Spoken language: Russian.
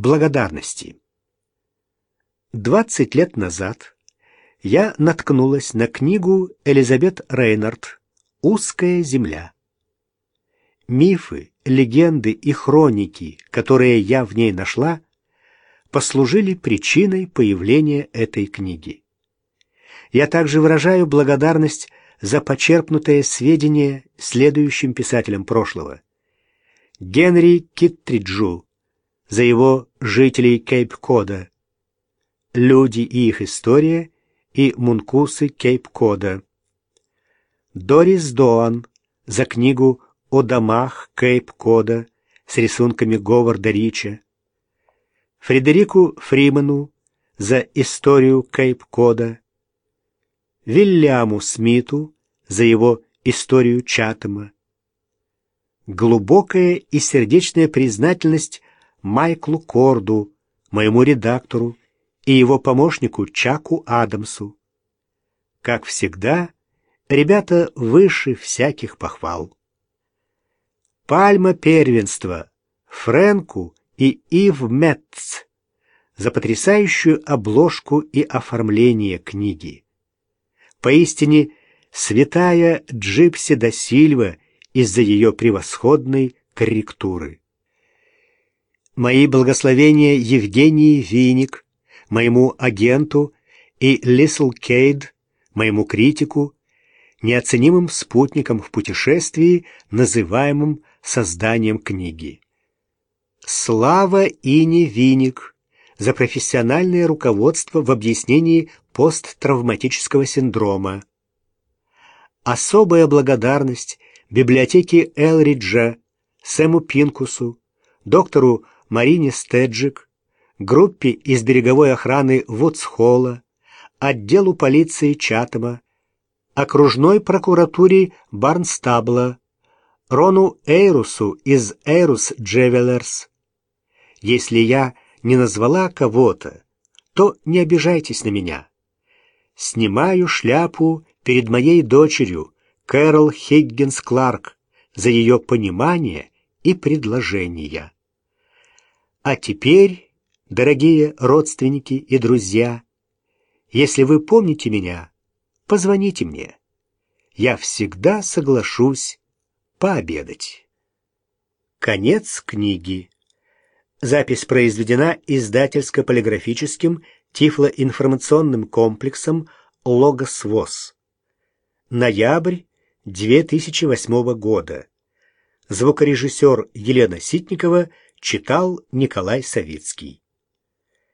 благодарности. 20 лет назад я наткнулась на книгу Элизабет Рейнард «Узкая земля». Мифы, легенды и хроники, которые я в ней нашла, послужили причиной появления этой книги. Я также выражаю благодарность за почерпнутые сведения следующим писателям прошлого. Генри Киттриджу за его «Жителей Кейп-Кода», «Люди и их история» и «Мункусы Кейп-Кода». Дорис Доан за книгу «О домах Кейп-Кода» с рисунками Говарда Рича. Фредерику Фриману за историю Кейп-Кода. Вильяму Смиту за его историю Чатама. Глубокая и сердечная признательность Майклу Корду, моему редактору, и его помощнику Чаку Адамсу. Как всегда, ребята выше всяких похвал. Пальма первенства Фрэнку и Ив Метц за потрясающую обложку и оформление книги. Поистине, святая Джипси да Сильва из-за ее превосходной корректуры. Мои благословения Евгении Виник, моему агенту, и Лисл Кейд, моему критику, неоценимым спутником в путешествии, называемым созданием книги. Слава Ине Виник за профессиональное руководство в объяснении посттравматического синдрома. Особая благодарность библиотеке Элриджа, Сэму Пинкусу, доктору Марине Стеджик, группе из береговой охраны Вудсхолла, отделу полиции Чатама, окружной прокуратуре Барнстабла, Рону Эйрусу из Эйрус Джевелерс. Если я не назвала кого-то, то не обижайтесь на меня. Снимаю шляпу перед моей дочерью, Кэрол Хиггинс Кларк, за ее понимание и предложения. А теперь, дорогие родственники и друзья, если вы помните меня, позвоните мне. Я всегда соглашусь пообедать. Конец книги. Запись произведена издательско-полиграфическим тифлоинформационным комплексом «Логос ВОЗ». Ноябрь 2008 года. Звукорежиссер Елена Ситникова читал Николай Савицкий.